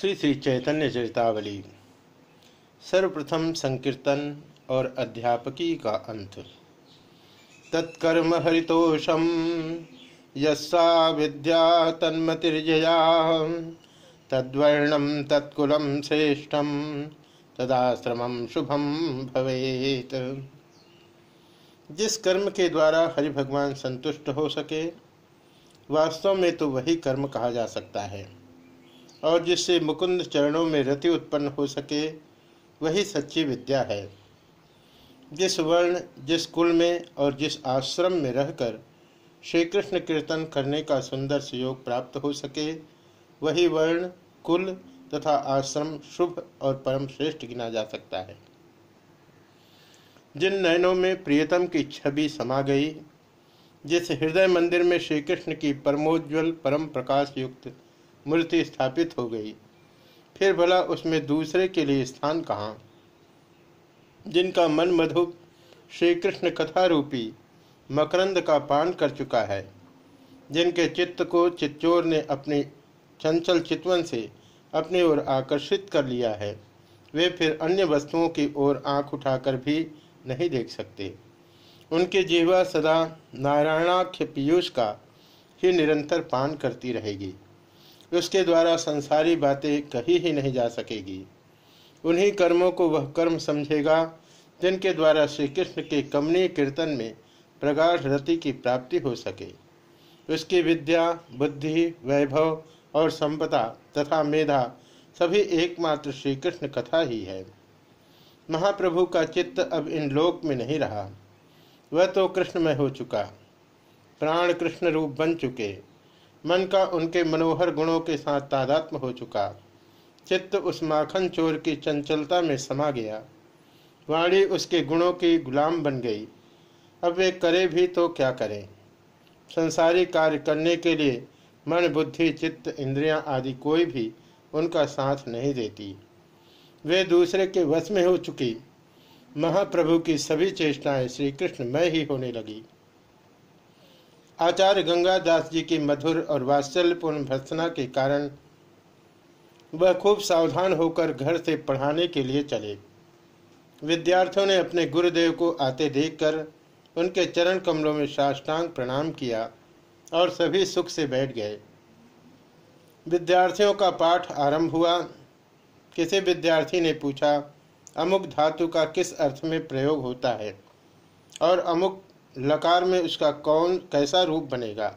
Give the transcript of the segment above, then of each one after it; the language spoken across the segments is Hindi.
श्री श्री चैतन्य चरितावली। सर्वप्रथम संकीर्तन और अध्यापकी का अंत। तत्कर्म हरितोषम, यस्सा विद्या तन्मतिर्जया तद्वर्णम तत्कुलम श्रेष्ठम तदाश्रमम शुभम भवेत। जिस कर्म के द्वारा हरि भगवान संतुष्ट हो सके, वास्तव में तो वही कर्म कहा जा सकता है। और जिससे मुकुंद चरणों में रति उत्पन्न हो सके, वही सच्ची विद्या है। जिस वर्ण, जिस कुल में और जिस आश्रम में रहकर श्री कृष्ण कीर्तन करने का सुंदर सुयोग प्राप्त हो सके, वही वर्ण, कुल तथा आश्रम शुभ और परम श्रेष्ठ गिना जा सकता है। जिन नयनों में प्रियतम की छवि समा गई, जिस हृदय मंदिर में श्री कृष्ण की परमोज्वल परम प्रकाश युक्त मूर्ति स्थापित हो गई। फिर भला उसमें दूसरे के लिए स्थान कहाँ? जिनका मन मधु श्री कृष्ण कथा रूपी मकरंद का पान कर चुका है, जिनके चित्त को चित्चोर ने अपनी चंचल चितवन से अपनी ओर आकर्षित कर लिया है, वे फिर अन्य वस्तुओं की ओर आँख उठाकर भी नहीं देख सकते। उनकी जीवा सदा नारायणाख्य पीयूष का ही निरंतर पान करती रहेगी। उसके द्वारा संसारी बातें कही ही नहीं जा सकेगी। उन्हीं कर्मों को वह कर्म समझेगा, जिनके द्वारा श्री कृष्ण के कमनीय कीर्तन में प्रगाढ़ रति की प्राप्ति हो सके। उसकी विद्या, बुद्धि, वैभव और संपदा तथा मेधा सभी एकमात्र श्री कृष्ण कथा ही है। महाप्रभु का चित्त अब इन लोक में नहीं रहा। वह तो कृष्णमय हो चुका। प्राण कृष्ण रूप बन चुके। मन का उनके मनोहर गुणों के साथ तादात्म हो चुका। चित्त उस माखन चोर की चंचलता में समा गया। वाणी उसके गुणों की गुलाम बन गई। अब वे करे भी तो क्या करें? संसारी कार्य करने के लिए मन, बुद्धि, चित्त, इंद्रियाँ आदि कोई भी उनका साथ नहीं देती। वे दूसरे के वश में हो चुकी। महाप्रभु की सभी चेष्टाएँ श्री कृष्ण में ही होने लगी। आचार्य गंगादास जी की मधुर और वात्सल्यपूर्ण भर्सना के कारण वह खूब सावधान होकर घर से पढ़ाने के लिए चले। विद्यार्थियों ने अपने गुरुदेव को आते देखकर उनके चरण कमलों में साष्टांग प्रणाम किया और सभी सुख से बैठ गए। विद्यार्थियों का पाठ आरंभ हुआ। किसी विद्यार्थी ने पूछा, अमुक धातु का किस अर्थ में प्रयोग होता है? और अमुक लकार में उसका कौन कैसा रूप बनेगा?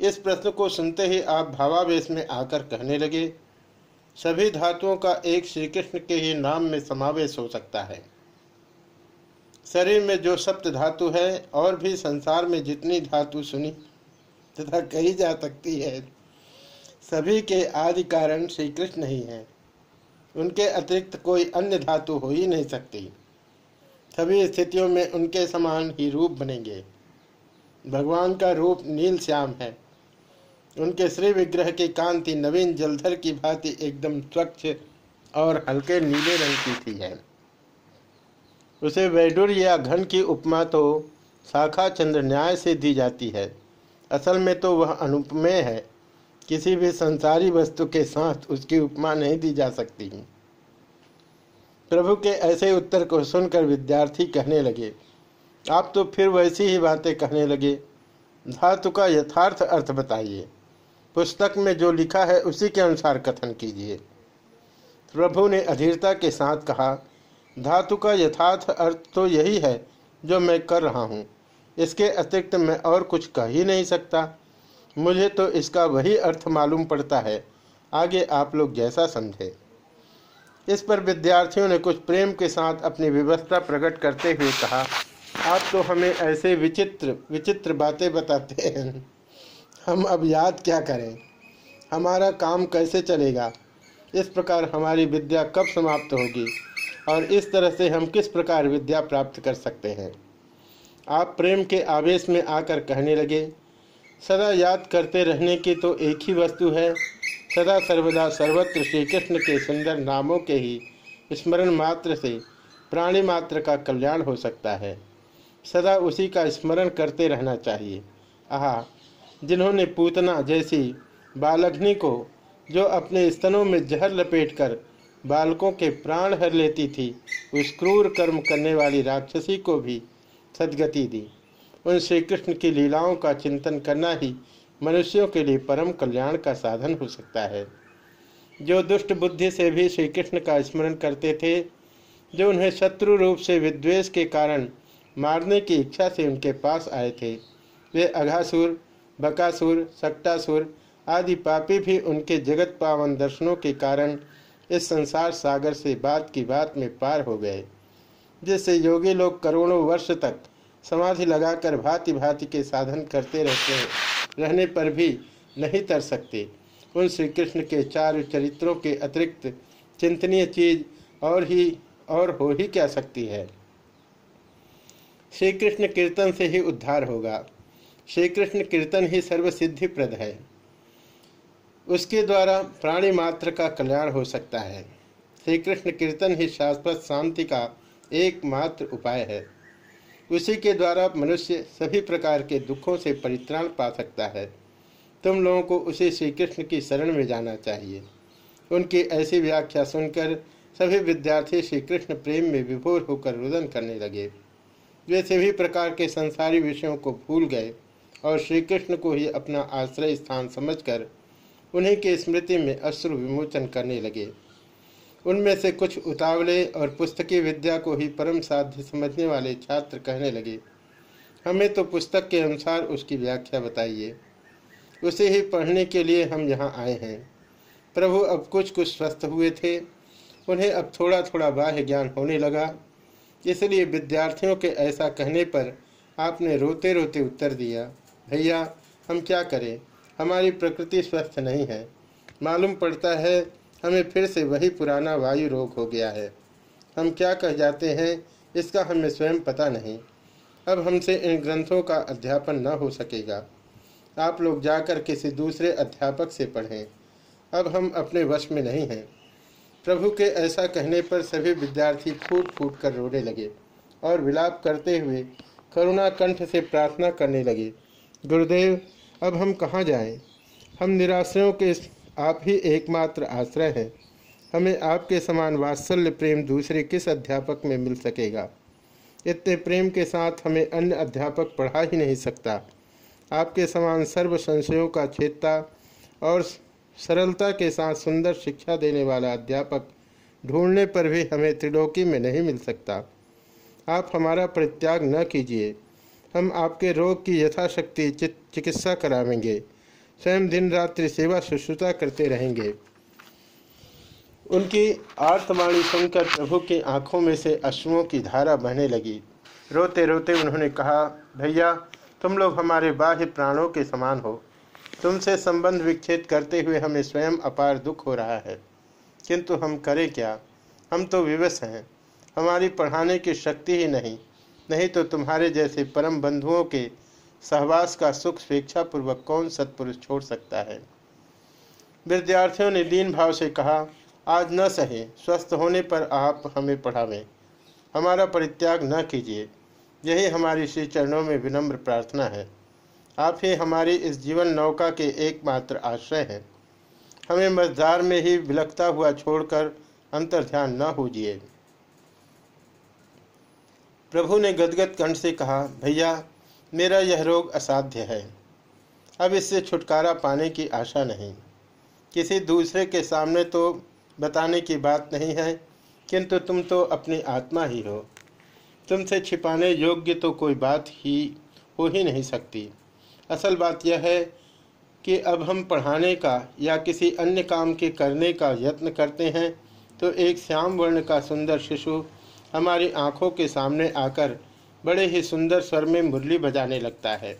इस प्रश्न को सुनते ही आप भावावेश में आकर कहने लगे, सभी धातुओं का एक श्री कृष्ण के ही नाम में समावेश हो सकता है। शरीर में जो सप्त धातु है, और भी संसार में जितनी धातु सुनी तथा कही जा सकती है, सभी के आदि कारण श्री कृष्ण ही है। उनके अतिरिक्त कोई अन्य धातु हो ही नहीं सकती। सभी स्थितियों में उनके समान ही रूप बनेंगे। भगवान का रूप नील श्याम है। उनके श्री विग्रह की कांति नवीन जलधर की भांति एकदम स्वच्छ और हल्के नीले रंग की थी है। उसे वैडुर या घन की उपमा तो शाखा चंद्र न्याय से दी जाती है। असल में तो वह अनुपमेय है। किसी भी संसारी वस्तु के साथ उसकी उपमा नहीं दी जा सकती। प्रभु के ऐसे उत्तर को सुनकर विद्यार्थी कहने लगे, आप तो फिर वैसी ही बातें कहने लगे। धातु का यथार्थ अर्थ बताइए। पुस्तक में जो लिखा है उसी के अनुसार कथन कीजिए। प्रभु ने अधीरता के साथ कहा, धातु का यथार्थ अर्थ तो यही है जो मैं कर रहा हूँ। इसके अतिरिक्त मैं और कुछ कह ही नहीं सकता। मुझे तो इसका वही अर्थ मालूम पड़ता है। आगे आप लोग जैसा समझे। इस पर विद्यार्थियों ने कुछ प्रेम के साथ अपनी व्यवस्था प्रकट करते हुए कहा, आप तो हमें ऐसे विचित्र विचित्र बातें बताते हैं। हम अब याद क्या करें? हमारा काम कैसे चलेगा? इस प्रकार हमारी विद्या कब समाप्त होगी? और इस तरह से हम किस प्रकार विद्या प्राप्त कर सकते हैं? आप प्रेम के आवेश में आकर कहने लगे, सदा याद करते रहने की तो एक ही वस्तु है। सदा सर्वदा सर्वत्र श्री कृष्ण के सुंदर नामों के ही स्मरण मात्र से प्राणी मात्र का कल्याण हो सकता है। सदा उसी का स्मरण करते रहना चाहिए। आह, जिन्होंने पूतना जैसी बालग्नि को, जो अपने स्तनों में जहर लपेटकर बालकों के प्राण हर लेती थी, उस क्रूर कर्म करने वाली राक्षसी को भी सदगति दी। उन श्री कृष्ण की लीलाओं का चिंतन करना ही मनुष्यों के लिए परम कल्याण का साधन हो सकता है। जो दुष्ट बुद्धि से भी श्री कृष्ण का स्मरण करते थे, जो उन्हें शत्रु रूप से विद्वेष के कारण मारने की इच्छा से उनके पास आए थे, वे अघासुर, बकासुर सक्टासुर आदि पापी भी उनके जगत पावन दर्शनों के कारण इस संसार सागर से बात की बात में पार हो गए, जिससे योगी लोग करोड़ों वर्ष तक समाधि लगाकर भांति भांति के साधन करते रहते रहने पर भी नहीं तर सकते। उन श्री कृष्ण के चार चरित्रों के अतिरिक्त चिंतनीय चीज़ और ही, और हो ही क्या सकती है? श्री कृष्ण कीर्तन से ही उद्धार होगा। श्री कृष्ण कीर्तन ही सर्वसिद्धि प्रद है। उसके द्वारा प्राणी मात्र का कल्याण हो सकता है। श्री कृष्ण कीर्तन ही शाश्वत शांति का एकमात्र उपाय है। उसी के द्वारा मनुष्य सभी प्रकार के दुखों से परित्राण पा सकता है। तुम लोगों को उसी श्री कृष्ण की शरण में जाना चाहिए। उनकी ऐसी व्याख्या सुनकर सभी विद्यार्थी श्री कृष्ण प्रेम में विभोर होकर रुदन करने लगे। वे सभी प्रकार के संसारी विषयों को भूल गए और श्री कृष्ण को ही अपना आश्रय स्थान समझकर उन्हीं के स्मृति में अश्रु विमोचन करने लगे। उनमें से कुछ उतावले और पुस्तकीय विद्या को ही परम साध्य समझने वाले छात्र कहने लगे। हमें तो पुस्तक के अनुसार उसकी व्याख्या बताइए। उसे ही पढ़ने के लिए हम यहाँ आए हैं। प्रभु अब कुछ कुछ स्वस्थ हुए थे। उन्हें अब थोड़ा थोड़ा बाह्य ज्ञान होने लगा। इसलिए विद्यार्थियों के ऐसा कहने पर आपने रोते रोते उत्तर दिया, भैया, हम क्या करें? हमारी प्रकृति स्वस्थ नहीं है। मालूम पड़ता है हमें फिर से वही पुराना वायु रोग हो गया है। हम क्या कह जाते हैं, इसका हमें स्वयं पता नहीं। अब हमसे इन ग्रंथों का अध्यापन न हो सकेगा। आप लोग जाकर किसी दूसरे अध्यापक से पढ़ें। अब हम अपने वश में नहीं हैं। प्रभु के ऐसा कहने पर सभी विद्यार्थी फूट फूट कर रोने लगे और विलाप करते हुए करुणा कंठ से प्रार्थना करने लगे, गुरुदेव, अब हम कहाँ जाएँ? हम निराश्रयों के आप ही एकमात्र आश्रय हैं। हमें आपके समान वात्सल्य प्रेम दूसरे किस अध्यापक में मिल सकेगा? इतने प्रेम के साथ हमें अन्य अध्यापक पढ़ा ही नहीं सकता। आपके समान सर्व संशयों का छेदता और सरलता के साथ सुंदर शिक्षा देने वाला अध्यापक ढूँढने पर भी हमें त्रिलोकी में नहीं मिल सकता। आप हमारा परित्याग न कीजिए। हम आपके रोग की यथाशक्ति चिकित्सा करावेंगे। स्वयं दिन रात्रि सेवा शुश्रूषा करते रहेंगे। उनकी आर्तवाणी सुनकर प्रभु की आँखों में से अश्वों की धारा बहने लगी। रोते रोते उन्होंने कहा, भैया, तुम लोग हमारे बाह्य प्राणों के समान हो। तुमसे संबंध विच्छेद करते हुए हमें स्वयं अपार दुख हो रहा है। किंतु हम करें क्या? हम तो विवश हैं। हमारी पढ़ाने की शक्ति ही नहीं। नहीं तो तुम्हारे जैसे परम बंधुओं के सहवास का सुख स्वेच्छापूर्वक कौन सत्पुरुष छोड़ सकता है? विद्यार्थियों ने दीन भाव से कहा, आज न सहे, स्वस्थ होने पर आप हमें पढ़ावें। हमारा परित्याग न कीजिए। यही हमारी श्री चरणों में विनम्र प्रार्थना है। आप ही हमारी इस जीवन नौका के एकमात्र आश्रय हैं। हमें मजदार में ही विलखता हुआ छोड़कर अंतर ध्यान न होजिए। प्रभु ने गदगद कंठ से कहा, भैया मेरा यह रोग असाध्य है। अब इससे छुटकारा पाने की आशा नहीं। किसी दूसरे के सामने तो बताने की बात नहीं है, किंतु तुम तो अपनी आत्मा ही हो। तुमसे छिपाने योग्य तो कोई बात ही हो ही नहीं सकती। असल बात यह है कि अब हम पढ़ाने का या किसी अन्य काम के करने का यत्न करते हैं तो एक श्याम वर्ण का सुंदर शिशु हमारी आँखों के सामने आकर बड़े ही सुंदर स्वर में मुरली बजाने लगता है।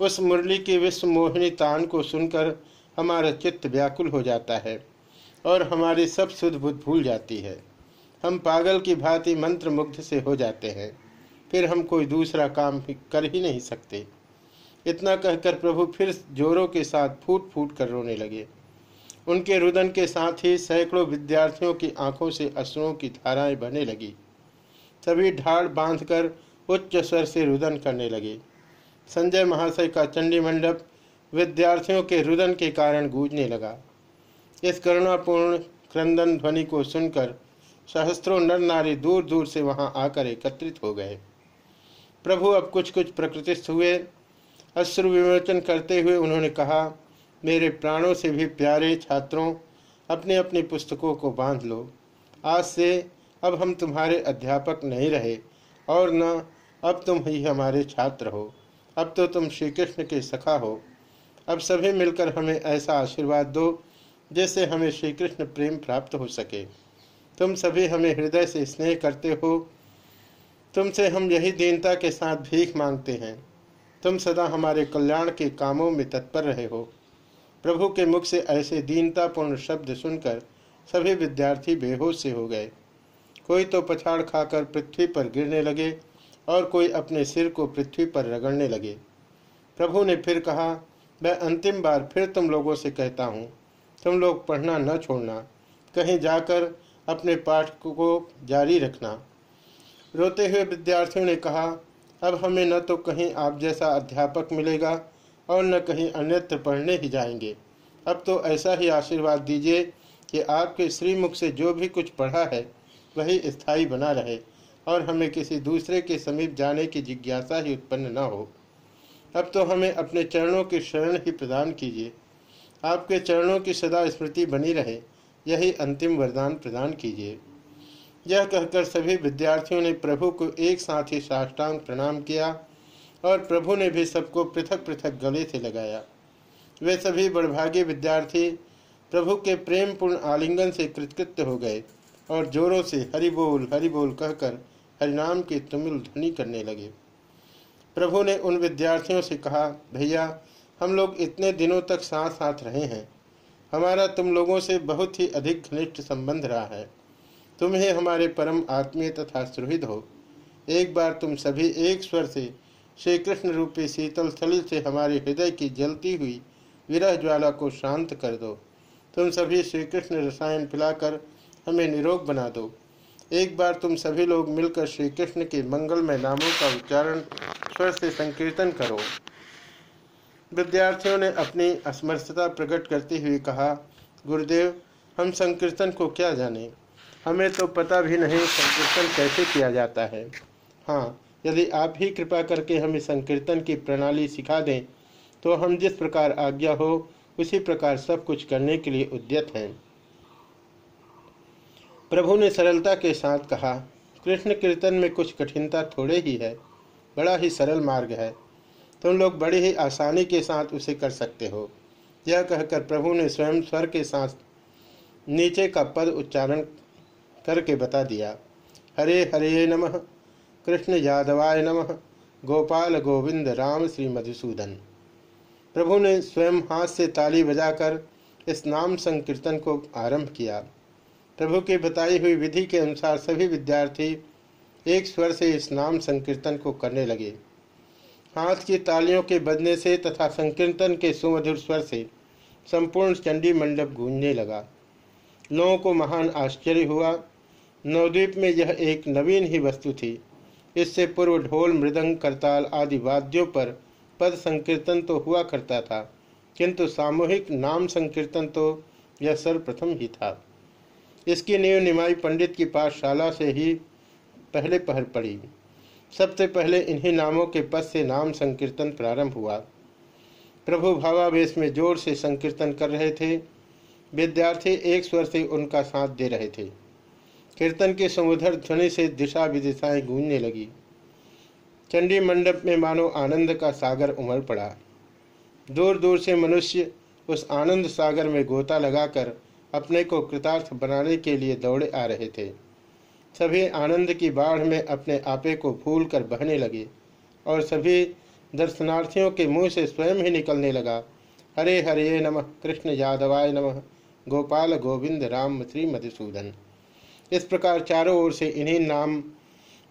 उस मुरली की विश्व मोहिनी तान को सुनकर हमारा चित्त व्याकुल हो जाता है और हमारी सब शुद्ध बुद्ध भूल जाती है। हम पागल की भांति मंत्र मुग्ध से हो जाते हैं, फिर हम कोई दूसरा काम कर ही नहीं सकते। इतना कहकर प्रभु फिर जोरों के साथ फूट फूट कर रोने लगे। उनके रुदन के साथ ही सैकड़ों विद्यार्थियों की आँखों से अश्रुओं की धाराएँ बहने लगी। सभी ढाड़ बांधकर उच्च स्वर से रुदन करने लगे। संजय महाशय का चंडी मंडप विद्यार्थियों के रुदन के कारण गूंजने लगा। इस करुणापूर्ण क्रंदन ध्वनि को सुनकर सहस्त्रों नर नारी दूर दूर से वहाँ आकर एकत्रित हो गए। प्रभु, अब कुछ कुछ प्रकृतिस्थ हुए। अश्रु विमोचन करते हुए उन्होंने कहा, मेरे प्राणों से भी प्यारे छात्रों अपने अपनी पुस्तकों को बाँध लो। आज से अब हम तुम्हारे अध्यापक नहीं रहे। और न, अब तुम ही हमारे छात्र हो। अब तो तुम श्री कृष्ण के सखा हो। अब सभी मिलकर हमें ऐसा आशीर्वाद दो जिससे हमें श्री कृष्ण प्रेम प्राप्त हो सके। तुम सभी हमें हृदय से स्नेह करते हो। तुमसे हम यही दीनता के साथ भीख मांगते हैं। तुम सदा हमारे कल्याण के कामों में तत्पर रहे हो। प्रभु के मुख से ऐसे दीनतापूर्ण शब्द सुनकर सभी विद्यार्थी बेहोश से हो गए। कोई तो पछाड़ खाकर पृथ्वी पर गिरने लगे और कोई अपने सिर को पृथ्वी पर रगड़ने लगे। प्रभु ने फिर कहा, मैं अंतिम बार फिर तुम लोगों से कहता हूँ, तुम लोग पढ़ना न छोड़ना, कहीं जाकर अपने पाठ को जारी रखना। रोते हुए विद्यार्थियों ने कहा, अब हमें न तो कहीं आप जैसा अध्यापक मिलेगा और न कहीं अन्यत्र पढ़ने ही जाएँगे। अब तो ऐसा ही आशीर्वाद दीजिए कि आपके श्रीमुख से जो भी कुछ पढ़ा है वही स्थायी बना रहे, और हमें किसी दूसरे के समीप जाने की जिज्ञासा ही उत्पन्न न हो। अब तो हमें अपने चरणों की शरण ही प्रदान कीजिए। आपके चरणों की सदा स्मृति बनी रहे, यही अंतिम वरदान प्रदान कीजिए। यह कहकर सभी विद्यार्थियों ने प्रभु को एक साथ ही साष्टांग प्रणाम किया, और प्रभु ने भी सबको पृथक पृथक गले से लगाया। वे सभी बड़भागी विद्यार्थी प्रभु के प्रेम पूर्ण आलिंगन से कृतकृत्य हो गए। और जोरों से हरि बोल हरि बोल कहकर हरिनाम की तुमिल ध्वनि करने लगे। प्रभु ने उन विद्यार्थियों से कहा, भैया, हम लोग इतने दिनों तक साथ साथ रहे हैं। हमारा तुम लोगों से बहुत ही अधिक घनिष्ठ संबंध रहा है। तुम ही हमारे परम आत्मीय तथा सुहृद हो। एक बार तुम सभी एक स्वर से श्री कृष्ण रूपी शीतल स्थली से हमारे हृदय की जलती हुई विरह ज्वाला को शांत कर दो। तुम सभी श्री कृष्ण रसायन पिलाकर हमें निरोग बना दो। एक बार तुम सभी लोग मिलकर श्री कृष्ण के मंगलमय नामों का उच्चारण, स्वर से संकीर्तन करो। विद्यार्थियों ने अपनी असमर्थता प्रकट करते हुए कहा, गुरुदेव, हम संकीर्तन को क्या जाने? हमें तो पता भी नहीं संकीर्तन कैसे किया जाता है। हाँ यदि आप ही कृपा करके हमें संकीर्तन की प्रणाली सिखा दें तो हम जिस प्रकार आज्ञा हो, उसी प्रकार सब कुछ करने के लिए उद्यत हैं। प्रभु ने सरलता के साथ कहा, कृष्ण कीर्तन में कुछ कठिनता थोड़े ही है, बड़ा ही सरल मार्ग है। तुम लोग बड़ी ही आसानी के साथ उसे कर सकते हो यह कहकर प्रभु ने स्वयं स्वर के साथ नीचे का पद उच्चारण करके बता दिया। हरे हरे नमः। कृष्ण यादवाय नमः। गोपाल गोविंद राम श्री मधुसूदन। प्रभु ने स्वयं हाथ से ताली बजाकर इस नाम संकीर्तन को आरंभ किया। प्रभु की बताई हुई विधि के अनुसार सभी विद्यार्थी एक स्वर से इस नाम संकीर्तन को करने लगे। हाथ की तालियों के बजने से तथा संकीर्तन के सुमधुर स्वर से संपूर्ण चंडी मंडप गूंजने लगा। लोगों को महान आश्चर्य हुआ। नवद्वीप में यह एक नवीन ही वस्तु थी। इससे पूर्व ढोल, मृदंग, करताल आदि वाद्यों पर पद संकीर्तन तो हुआ करता था, किंतु सामूहिक नाम संकीर्तन तो यह सर्वप्रथम ही था। इसकी नींव निमाई पंडित की पाठशाला से ही पहले पहर पड़ी। सबसे पहले इन्हीं नामों के पद से नाम संकीर्तन प्रारंभ हुआ। प्रभु भावावेश में ज़ोर से संकीर्तन कर रहे थे। विद्यार्थी एक स्वर से उनका साथ दे रहे थे। कीर्तन के समुधर ध्वनि से दिशा विदिशाएँ गूंजने लगी। चंडी मंडप में मानो आनंद का सागर उमड़ पड़ा। दूर दूर से मनुष्य उस आनंद सागर में गोता लगाकर अपने को कृतार्थ बनाने के लिए दौड़े आ रहे थे। सभी आनंद की बाढ़ में अपने आपे को फूल कर बहने लगे और सभी दर्शनार्थियों के मुँह से स्वयं ही निकलने लगा। हरे हरे नमः, कृष्ण यादवाय नमः, गोपाल गोविंद राम श्री मधुसूदन। इस प्रकार चारों ओर से इन्हीं नाम,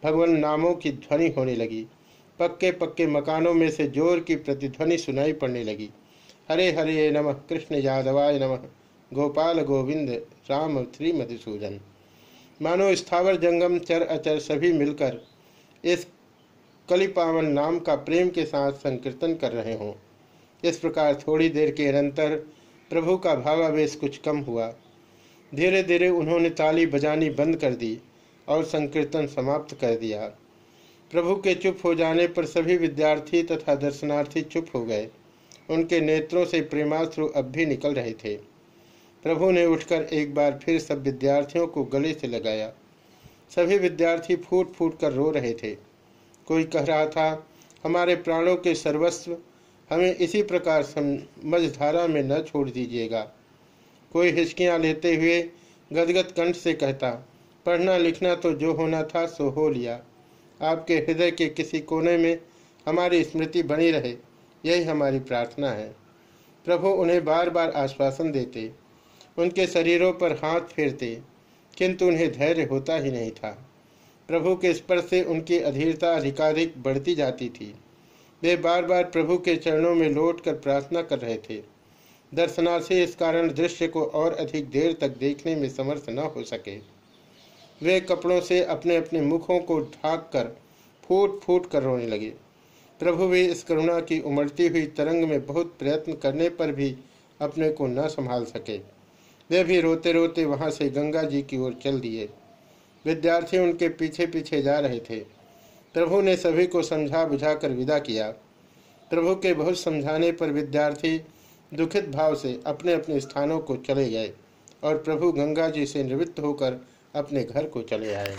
भगवान नामों की ध्वनि होने लगी। पक्के पक्के मकानों में से ज़ोर की प्रतिध्वनि सुनाई पड़ने लगी। हरे हरे नमः, कृष्ण यादवाय नमः। गोपाल गोविंद, राम श्री मधुसूदन मानो स्थावर जंगम, चर अचर सभी मिलकर इस कलिपावन नाम का प्रेम के साथ संकीर्तन कर रहे हों। इस प्रकार थोड़ी देर के अनंतर प्रभु का भावावेश कुछ कम हुआ। धीरे धीरे उन्होंने ताली बजानी बंद कर दी और संकीर्तन समाप्त कर दिया। प्रभु के चुप हो जाने पर सभी विद्यार्थी तथा दर्शनार्थी चुप हो गए। उनके नेत्रों से प्रेमाश्रु अब भी निकल रहे थे। प्रभु ने उठकर एक बार फिर सब विद्यार्थियों को गले से लगाया। सभी विद्यार्थी फूट फूट कर रो रहे थे। कोई कह रहा था, हमारे प्राणों के सर्वस्व, हमें इसी प्रकार समझधारा में न छोड़ दीजिएगा। कोई हिचकियाँ लेते हुए गदगद कंठ से कहता, पढ़ना लिखना तो जो होना था, सो हो लिया। आपके हृदय के किसी कोने में हमारी स्मृति बनी रहे। यही हमारी प्रार्थना है। प्रभु उन्हें बार बार आश्वासन देते। उनके शरीरों पर हाथ फेरते, किंतु उन्हें धैर्य होता ही नहीं था। प्रभु के स्पर्श से उनकी अधीरता अधिकाधिक बढ़ती जाती थी। वे बार बार प्रभु के चरणों में लौट कर प्रार्थना कर रहे थे। दर्शनार्थी इस कारण दृश्य को और अधिक देर तक देखने में समर्थ न हो सके। वे कपड़ों से अपने अपने मुखों को ढाक कर फूट फूट कर रोने लगे। प्रभु भी इस करुणा की उमड़ती हुई तरंग में बहुत प्रयत्न करने पर भी अपने को न संभाल सके। वे भी रोते रोते वहाँ से गंगा जी की ओर चल दिए। विद्यार्थी उनके पीछे पीछे जा रहे थे। प्रभु ने सभी को समझा बुझा कर विदा किया। प्रभु के बहुत समझाने पर विद्यार्थी दुखित भाव से अपने अपने स्थानों को चले गए और प्रभु गंगा जी से निवृत्त होकर अपने घर को चले आए।